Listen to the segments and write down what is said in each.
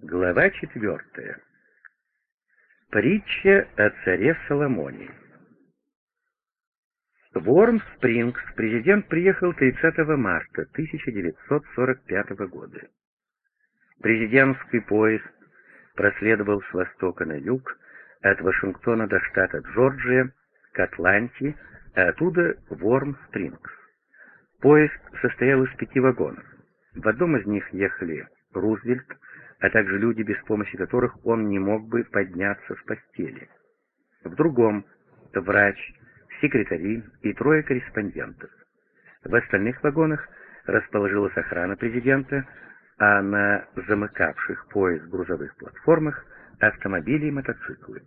Глава четвертая. Притча о царе Соломоне. В Уорм-Спрингс президент приехал 30 марта 1945 года. Президентский поезд проследовал с востока на юг, от Вашингтона до штата Джорджия, к Атланте, а оттуда в Уорм-Спрингс. Поезд состоял из пяти вагонов. В одном из них ехали Рузвельт, а также люди, без помощи которых он не мог бы подняться с постели. В другом — врач, секретари и трое корреспондентов. В остальных вагонах расположилась охрана президента, а на замыкавших поезд грузовых платформах автомобили и мотоциклы.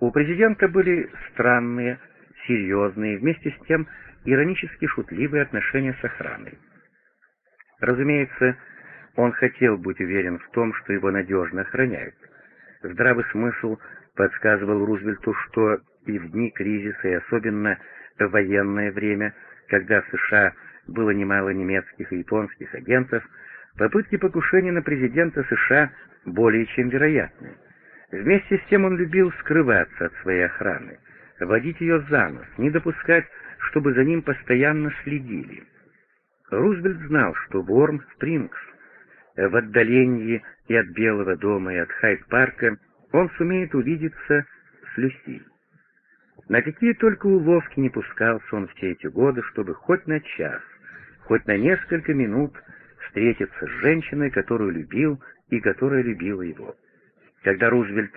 У президента были странные, серьезные, вместе с тем иронически шутливые отношения с охраной. Разумеется, он хотел быть уверен в том, что его надежно охраняют. Здравый смысл подсказывал Рузвельту, что и в дни кризиса, и особенно в военное время, когда в США было немало немецких и японских агентов, попытки покушения на президента США более чем вероятны. Вместе с тем он любил скрываться от своей охраны, водить ее за нос, не допускать, чтобы за ним постоянно следили. Рузвельт знал, что в Уорм-Спрингс в отдалении и от Белого дома, и от Хайд-парка, он сумеет увидеться с Люси. На какие только уловки не пускался он все эти годы, чтобы хоть на час, хоть на несколько минут встретиться с женщиной, которую любил и которая любила его. Когда Рузвельт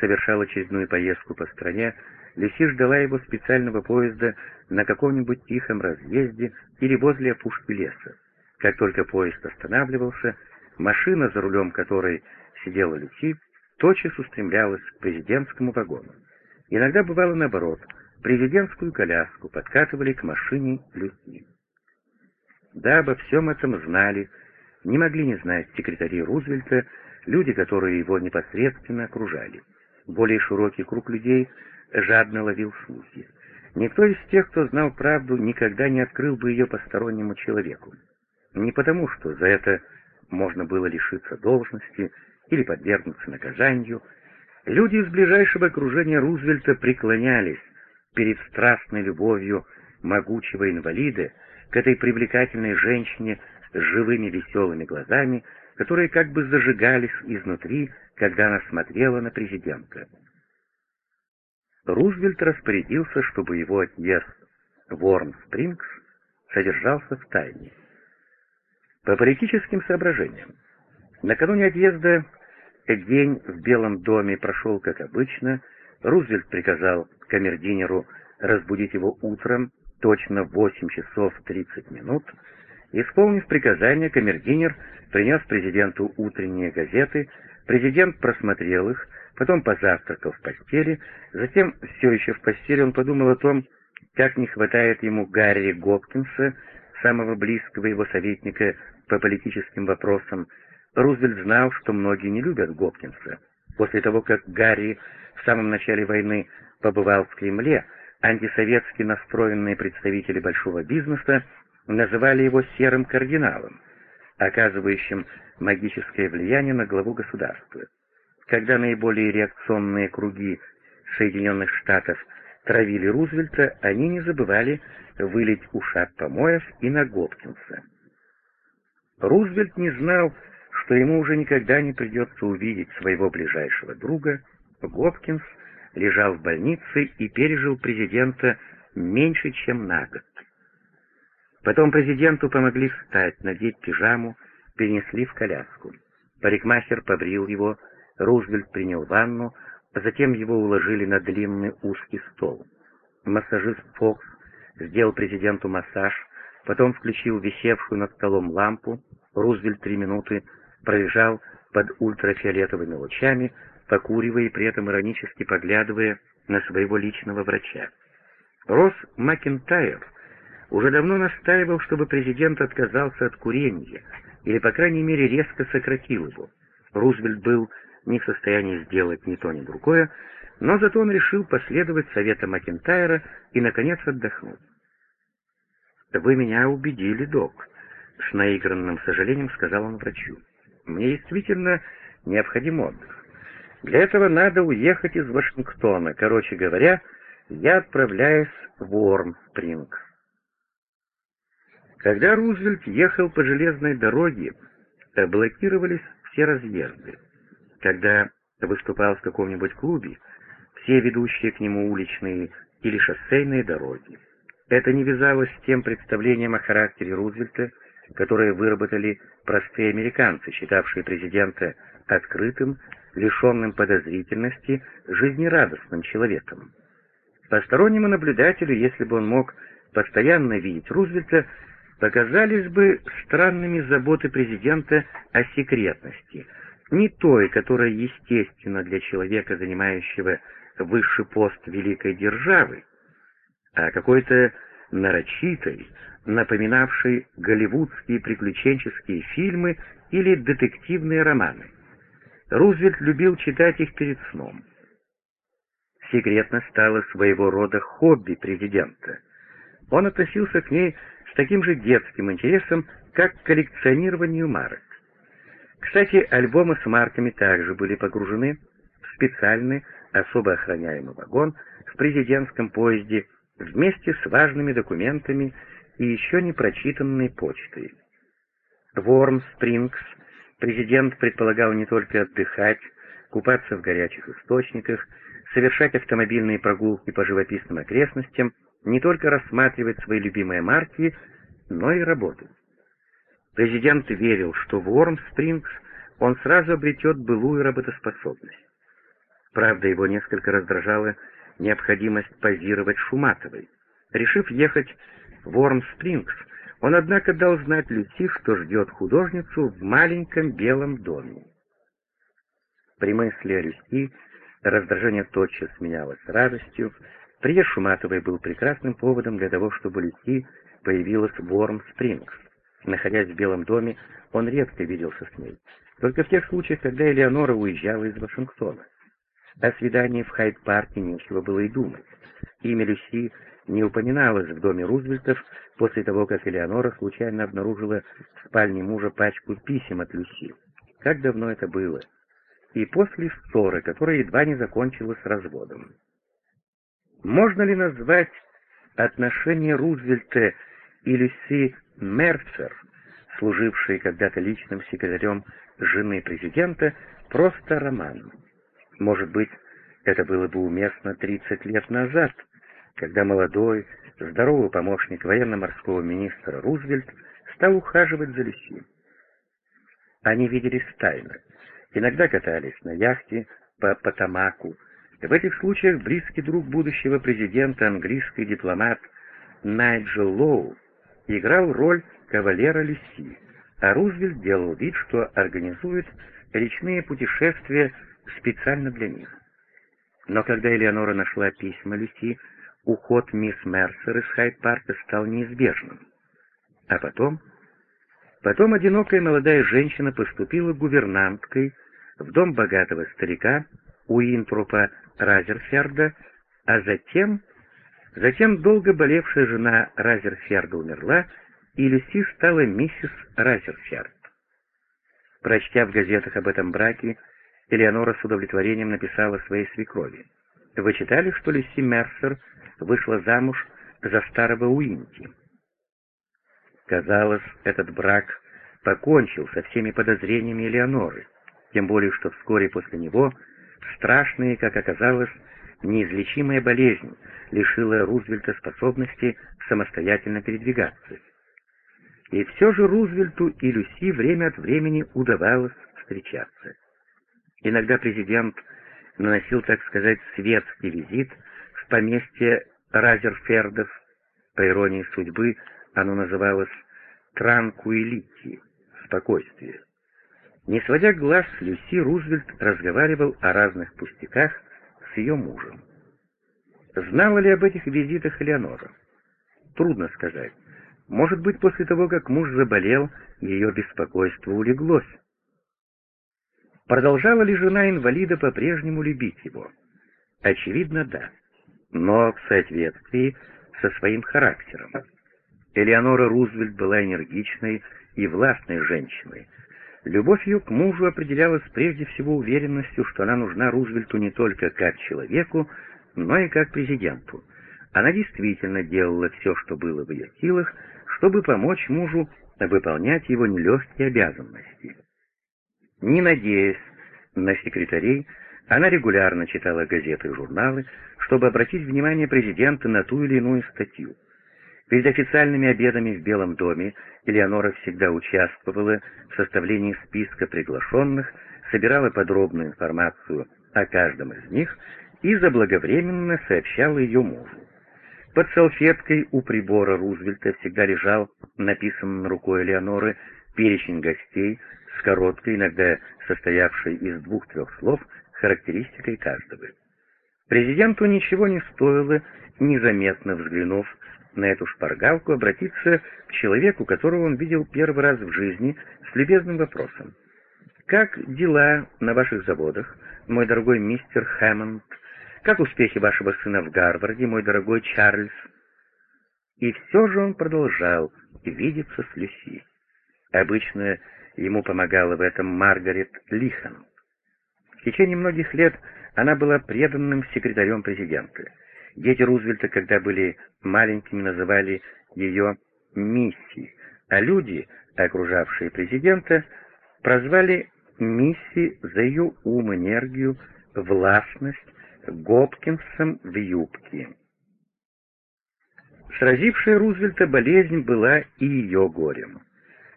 совершал очередную поездку по стране, Люси ждала его специального поезда на каком-нибудь тихом разъезде или возле опушки леса. Как только поезд останавливался, Машина, за рулем которой сидела Люси, тотчас устремлялась к президентскому вагону. Иногда бывало наоборот, президентскую коляску подкатывали к машине Люси. Да, обо всем этом знали, не могли не знать секретари Рузвельта, люди, которые его непосредственно окружали. Более широкий круг людей жадно ловил слухи. Никто из тех, кто знал правду, никогда не открыл бы ее постороннему человеку. Не потому, что за это можно было лишиться должности или подвергнуться наказанию, люди из ближайшего окружения Рузвельта преклонялись перед страстной любовью могучего инвалида к этой привлекательной женщине с живыми веселыми глазами, которые как бы зажигались изнутри, когда она смотрела на президента. Рузвельт распорядился, чтобы его отъезд в Уорм-Спрингс содержался в тайне. По политическим соображениям. Накануне отъезда день в Белом доме прошел как обычно. Рузвельт приказал камердинеру разбудить его утром точно в 8 часов 30 минут. Исполнив приказание, камердинер принес президенту утренние газеты, президент просмотрел их, потом позавтракал в постели, затем, все еще в постели, он подумал о том, как не хватает ему Гарри Гопкинса, самого близкого его советника по политическим вопросам, Рузвельт знал, что многие не любят Гопкинса. После того, как Гарри в самом начале войны побывал в Кремле, антисоветски настроенные представители большого бизнеса называли его серым кардиналом, оказывающим магическое влияние на главу государства. Когда наиболее реакционные круги Соединенных Штатов травили Рузвельта, они не забывали вылить ушат помоев и на Гопкинса. Рузвельт не знал, что ему уже никогда не придется увидеть своего ближайшего друга. Гопкинс лежал в больнице и пережил президента меньше, чем на год. Потом президенту помогли встать, надеть пижаму, перенесли в коляску. Парикмахер побрил его, Рузвельт принял ванну, затем его уложили на длинный узкий стол. Массажист Фокс сделал президенту массаж, потом включил висевшую над столом лампу, Рузвельт три минуты пролежал под ультрафиолетовыми лучами, покуривая и при этом иронически поглядывая на своего личного врача. Росс Макентайр уже давно настаивал, чтобы президент отказался от курения, или, по крайней мере, резко сократил его. Рузвельт был не в состоянии сделать ни то, ни другое, но зато он решил последовать советам Макентайра и, наконец, отдохнуть. «Вы меня убедили, док», — с наигранным сожалением сказал он врачу. «Мне действительно необходим отдых. Для этого надо уехать из Вашингтона. Короче говоря, я отправляюсь в Уорм-Спринг. Когда Рузвельт ехал по железной дороге, блокировались все разъезды. Когда выступал в каком-нибудь клубе, все ведущие к нему уличные или шоссейные дороги. Это не вязалось с тем представлением о характере Рузвельта, которое выработали простые американцы, считавшие президента открытым, лишенным подозрительности, жизнерадостным человеком. Постороннему наблюдателю, если бы он мог постоянно видеть Рузвельта, показались бы странными заботы президента о секретности, не той, которая естественна для человека, занимающего высший пост великой державы, а какой-то нарочитой, напоминавшей голливудские приключенческие фильмы или детективные романы. Рузвельт любил читать их перед сном. Секретность стала своего рода хобби президента. Он относился к ней с таким же детским интересом, как к коллекционированию марок. Кстати, альбомы с марками также были погружены в специальный, особо охраняемый вагон в президентском поезде вместе с важными документами и еще не прочитанной почтой. В Уорм-Спрингс президент предполагал не только отдыхать, купаться в горячих источниках, совершать автомобильные прогулки по живописным окрестностям, не только рассматривать свои любимые марки, но и работать. Президент верил, что в Уорм-Спрингс он сразу обретет былую работоспособность. Правда, его несколько раздражала необходимость позировать Шуматовой. Решив ехать в Уорм-Спрингс, он, однако, дал знать Люси, что ждет художницу в маленьком белом доме. При мысли о Люси раздражение тотчас сменялось радостью. Приезд Шуматовой был прекрасным поводом для того, чтобы Люси появилась в Уорм-Спрингс. Находясь в Белом доме, он редко виделся с ней, только в тех случаях, когда Элеонора уезжала из Вашингтона. О свидании в Хайд-парке нечего было и думать. Имя Люси не упоминалось в доме Рузвельтов после того, как Элеонора случайно обнаружила в спальне мужа пачку писем от Люси. Как давно это было? И после ссоры, которая едва не закончилась разводом. Можно ли назвать отношения Рузвельта и Люси Мерцер, служившей когда-то личным секретарем жены президента, просто романом? Может быть, это было бы уместно 30 лет назад, когда молодой, здоровый помощник военно-морского министра Рузвельт стал ухаживать за Люси. Они виделись тайно, иногда катались на яхте по Потамаку. В этих случаях близкий друг будущего президента, английский дипломат Найджел Лоу, играл роль кавалера Люси, а Рузвельт делал вид, что организует речные путешествия специально для них. Но когда Элеонора нашла письма Люси, уход мисс Мерсер из Хайд-парка стал неизбежным. А потом... Потом одинокая молодая женщина поступила гувернанткой в дом богатого старика Уинтрупа Разерферда, а затем... Затем долго болевшая жена Разерферда умерла, и Люси стала миссис Разерферд. Прочтя в газетах об этом браке, Элеонора с удовлетворением написала своей свекрови. «Вы читали, что Люси Мерсер вышла замуж за старого Уинти?» Казалось, этот брак покончил со всеми подозрениями Элеоноры, тем более, что вскоре после него страшная, как оказалось, неизлечимая болезнь лишила Рузвельта способности самостоятельно передвигаться. И все же Рузвельту и Люси время от времени удавалось встречаться. Иногда президент наносил, так сказать, светский визит в поместье Разерфердов. По иронии судьбы, оно называлось «Транкуилити» — «Спокойствие». Не сводя глаз с Люси, Рузвельт разговаривал о разных пустяках с ее мужем. Знала ли об этих визитах Элеонора? Трудно сказать. Может быть, после того, как муж заболел, ее беспокойство улеглось. Продолжала ли жена инвалида по-прежнему любить его? Очевидно, да. Но в соответствии со своим характером. Элеонора Рузвельт была энергичной и властной женщиной. Любовь ее к мужу определялась прежде всего уверенностью, что она нужна Рузвельту не только как человеку, но и как президенту. Она действительно делала все, что было в ее силах, чтобы помочь мужу выполнять его нелегкие обязанности. Не надеясь на секретарей, она регулярно читала газеты и журналы, чтобы обратить внимание президента на ту или иную статью. Перед официальными обедами в Белом доме Элеонора всегда участвовала в составлении списка приглашенных, собирала подробную информацию о каждом из них и заблаговременно сообщала ее мужу. Под салфеткой у прибора Рузвельта всегда лежал написанный рукой Элеоноры перечень гостей с короткой, иногда состоявшей из двух-трех слов, характеристикой каждого. Президенту ничего не стоило, незаметно взглянув на эту шпаргалку, обратиться к человеку, которого он видел первый раз в жизни, с любезным вопросом. «Как дела на ваших заводах, мой дорогой мистер Хэммонд?» Как успехи вашего сына в Гарварде, мой дорогой Чарльз?» И все же он продолжал видеться с Люси. Обычно ему помогала в этом Маргарет Лихан. В течение многих лет она была преданным секретарем президента. Дети Рузвельта, когда были маленькими, называли ее Мисси, а люди, окружавшие президента, прозвали Мисси за ее ум, энергию, властность, Гопкинсом в юбке. Сразившая Рузвельта болезнь была и ее горем.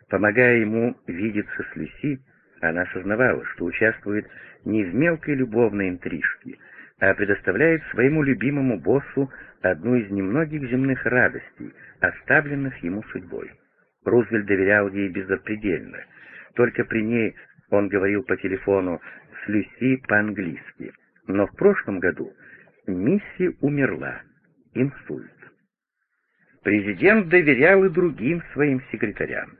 Помогая ему видеться с Люси, она осознавала, что участвует не в мелкой любовной интрижке, а предоставляет своему любимому боссу одну из немногих земных радостей, оставленных ему судьбой. Рузвельт доверял ей безопредельно. Только при ней он говорил по телефону с Люси по-английски — но в прошлом году Мисси умерла. Инсульт. Президент доверял и другим своим секретарям.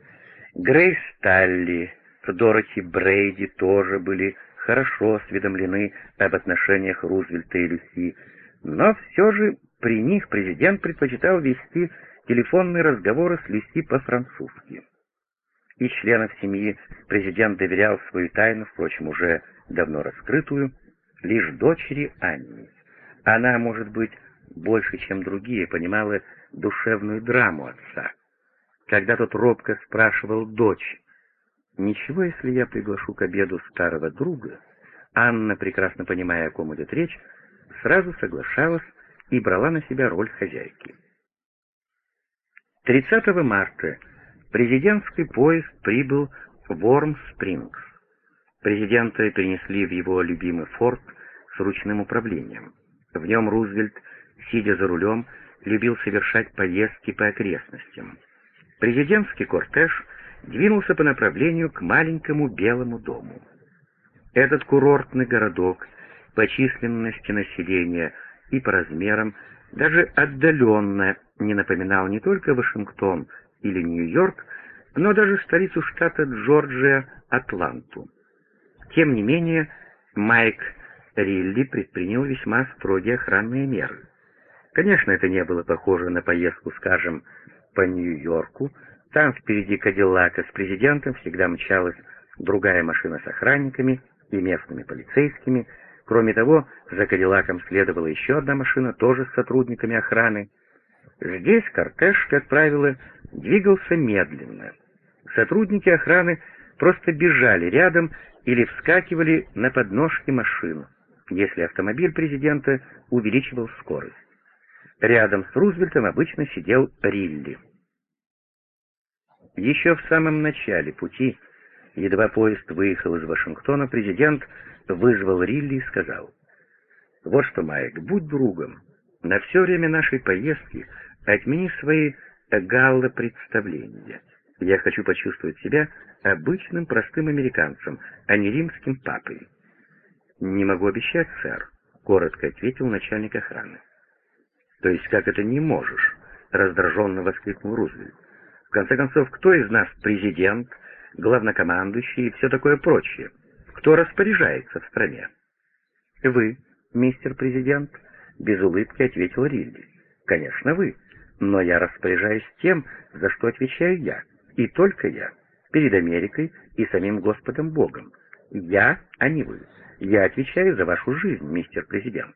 Грейс Талли, Дороти Брейди тоже были хорошо осведомлены об отношениях Рузвельта и Люси, но все же при них президент предпочитал вести телефонные разговоры с Люси по-французски. И членов семьи президент доверял свою тайну, впрочем, уже давно раскрытую, лишь дочери Анни. Она, может быть, больше, чем другие, понимала душевную драму отца. Когда тот робко спрашивал дочь, «Ничего, если я приглашу к обеду старого друга?» Анна, прекрасно понимая, о ком идет речь, сразу соглашалась и брала на себя роль хозяйки. 30 марта президентский поезд прибыл в Орм-Спрингс. Президента перенесли в его любимый форт с ручным управлением. В нем Рузвельт, сидя за рулем, любил совершать поездки по окрестностям. Президентский кортеж двинулся по направлению к маленькому Белому дому. Этот курортный городок по численности населения и по размерам даже отдаленно не напоминал не только Вашингтон или Нью-Йорк, но даже столицу штата Джорджия, Атланту. Тем не менее, Майк Рилли предпринял весьма строгие охранные меры. Конечно, это не было похоже на поездку, скажем, по Нью-Йорку. Там впереди Кадиллака с президентом всегда мчалась другая машина с охранниками и местными полицейскими. Кроме того, за Кадиллаком следовала еще одна машина, тоже с сотрудниками охраны. Здесь кортеж, как правило, двигался медленно. Сотрудники охраны просто бежали рядом или вскакивали на подножки машин, если автомобиль президента увеличивал скорость. Рядом с Рузвельтом обычно сидел Рилли. Еще в самом начале пути, едва поезд выехал из Вашингтона, президент вызвал Рилли и сказал, «Вот что, Майк, будь другом. На все время нашей поездки отмени свои галло-представления. Я хочу почувствовать себя обычным простым американцем, а не римским папой. «Не могу обещать, сэр», — коротко ответил начальник охраны. «То есть как это не можешь?» — раздраженно воскликнул Рузвельт. «В конце концов, кто из нас президент, главнокомандующий и все такое прочее? Кто распоряжается в стране?» «Вы, мистер президент», — без улыбки ответил Рилли. «Конечно, вы, но я распоряжаюсь тем, за что отвечаю я». И только я. перед Америкой и самим Господом Богом. Я, а не вы. Я отвечаю за вашу жизнь, мистер президент.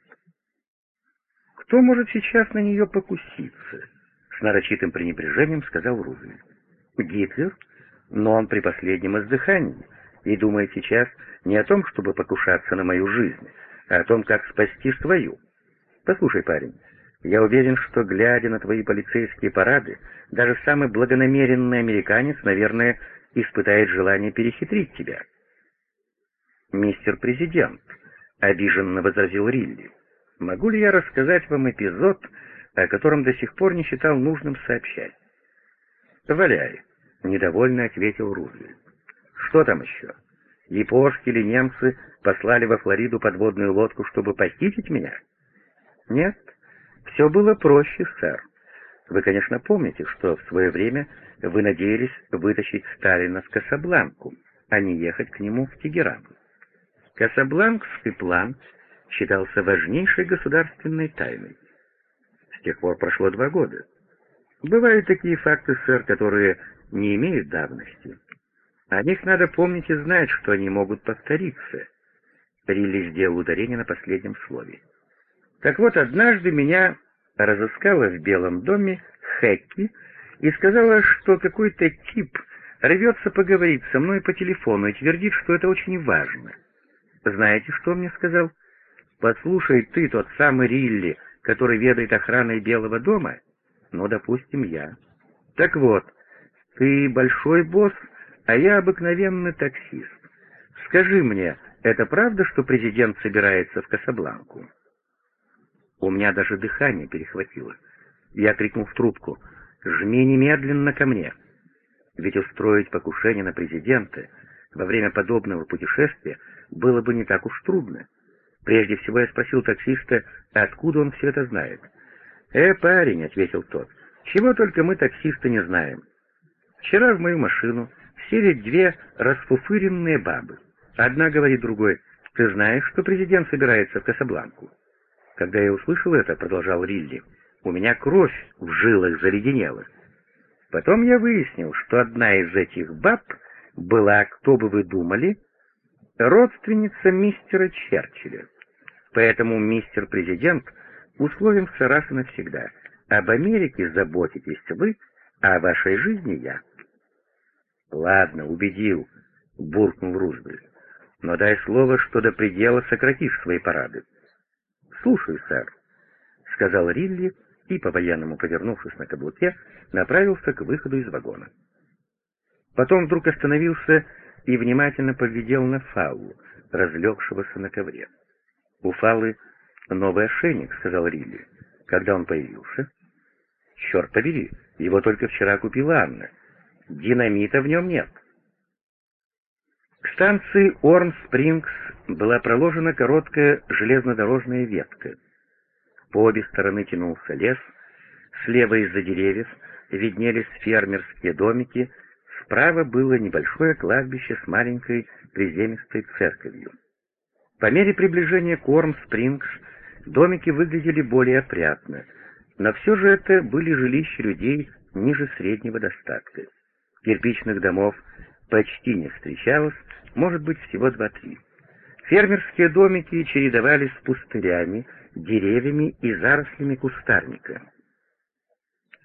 Кто может сейчас на нее покуситься? С нарочитым пренебрежением сказал Рузвельт. Гитлер? Но он при последнем издыхании и думает сейчас не о том, чтобы покушаться на мою жизнь, а о том, как спасти свою. Послушай, парень, я уверен, что, глядя на твои полицейские парады, даже самый благонамеренный американец, наверное, испытает желание перехитрить тебя. «Мистер Президент», — обиженно возразил Рилли, — «могу ли я рассказать вам эпизод, о котором до сих пор не считал нужным сообщать?» «Валяй», — недовольно ответил Рузвельт. «Что там еще? Япошки или немцы послали во Флориду подводную лодку, чтобы похитить меня?» «Нет, все было проще, сэр. Вы, конечно, помните, что в свое время вы надеялись вытащить Сталина в Касабланку, а не ехать к нему в Тегеран. Касабланкский план считался важнейшей государственной тайной. С тех пор прошло два года. Бывают такие факты, сэр, которые не имеют давности. О них надо помнить и знать, что они могут повториться. Рилли сделал ударение на последнем слове. Так вот, однажды меня разыскала в Белом доме Хэкки и сказала, что какой-то тип рвется поговорить со мной по телефону и твердит, что это очень важно. Знаете, что он мне сказал? «Послушай, ты тот самый Рилли, который ведает охраной Белого дома?» «Ну, допустим, я». «Так вот, ты большой босс, а я обыкновенный таксист. Скажи мне, это правда, что президент собирается в Касабланку?» У меня даже дыхание перехватило. Я крикнул в трубку «Жми немедленно ко мне!» Ведь устроить покушение на президента во время подобного путешествия было бы не так уж трудно. Прежде всего я спросил таксиста, откуда он все это знает. «Э, парень», — ответил тот, — «чего только мы, таксисты, не знаем. Вчера в мою машину сели две расфуфыренные бабы. Одна говорит другой, ты знаешь, что президент собирается в Касабланку?» Когда я услышал это, продолжал Рилли, у меня кровь в жилах заледенела. Потом я выяснил, что одна из этих баб была, кто бы вы думали, родственница мистера Черчилля. Поэтому мистер президент условимся раз и навсегда. Об Америке заботитесь вы, а о вашей жизни я. Ладно, убедил, буркнул Рузвельт. Но дай слово, что до предела сократишь свои парады. «Слушаю, сэр», — сказал Рилли и, по-военному повернувшись на каблуке, направился к выходу из вагона. Потом вдруг остановился и внимательно поглядел на Фаллу, разлегшегося на ковре. «У Фаллы новый ошейник», — сказал Рилли. «Когда он появился?» «Черт побери, его только вчера купила Анна. Динамита в нем нет». К станции Орм-Спрингс была проложена короткая железнодорожная ветка. По обе стороны тянулся лес, слева из-за деревьев виднелись фермерские домики, справа было небольшое кладбище с маленькой приземистой церковью. По мере приближения к Орм-Спрингс домики выглядели более опрятно, но все же это были жилища людей ниже среднего достатка. Кирпичных домов почти не встречалось, может быть, всего два-три. Фермерские домики чередовались с пустырями, деревьями и зарослями кустарника.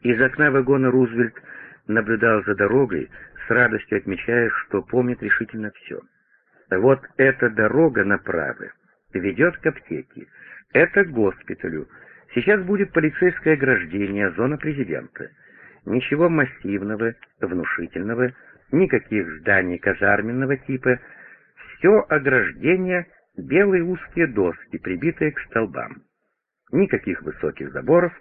Из окна вагона Рузвельт наблюдал за дорогой, с радостью отмечая, что помнит решительно все. Вот эта дорога направо ведет к аптеке, это к госпиталю. Сейчас будет полицейское ограждение, зона президента. Ничего массивного, внушительного, никаких зданий казарменного типа, все ограждение — белые узкие доски, прибитые к столбам. Никаких высоких заборов.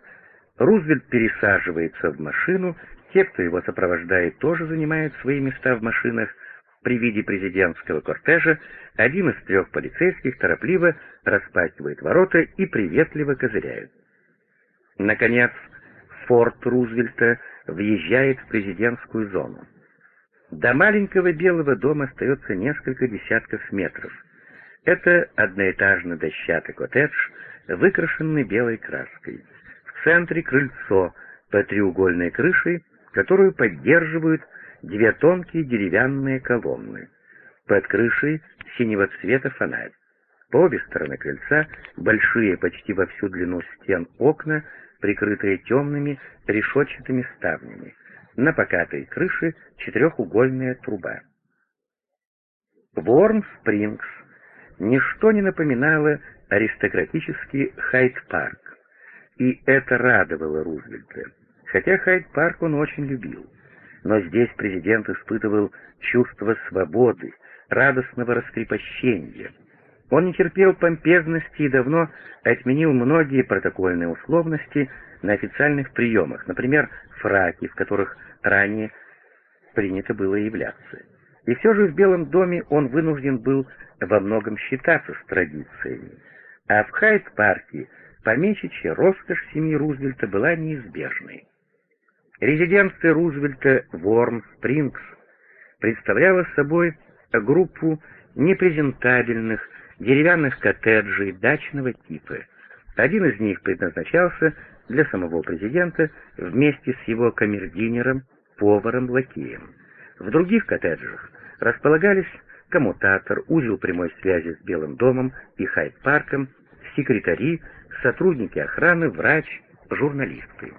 Рузвельт пересаживается в машину, те, кто его сопровождает, тоже занимают свои места в машинах. При виде президентского кортежа один из трех полицейских торопливо распахивает ворота и приветливо козыряет. Наконец, форт Рузвельта въезжает в президентскую зону. До маленького белого дома остается несколько десятков метров. Это одноэтажный дощатый коттедж, выкрашенный белой краской. В центре крыльцо по треугольной крышей, которую поддерживают две тонкие деревянные колонны. Под крышей синего цвета фонарь. По обе стороны крыльца большие почти во всю длину стен окна, прикрытые темными решетчатыми ставнями. На покатой крыше четырехугольная труба. Ворм-Спрингс ничто не напоминало аристократический Хайт-парк, и это радовало Рузвельта, хотя Хайт-парк он очень любил. Но здесь президент испытывал чувство свободы, радостного раскрепощения. Он не терпел помпезности и давно отменил многие протокольные условности на официальных приемах, например, фраки, в которых ранее принято было являться. И все же в Белом доме он вынужден был во многом считаться с традициями. А в Хайт-парке помещичья роскошь семьи Рузвельта была неизбежной. Резиденция Рузвельта Ворм-Спрингс представляла собой группу непрезентабельных деревянных коттеджей дачного типа. Один из них предназначался для самого президента вместе с его камердинером, поваром, лакеем. В других коттеджах располагались коммутатор, узел прямой связи с Белым домом и Хайд-парком, секретари, сотрудники охраны, врач, журналисты.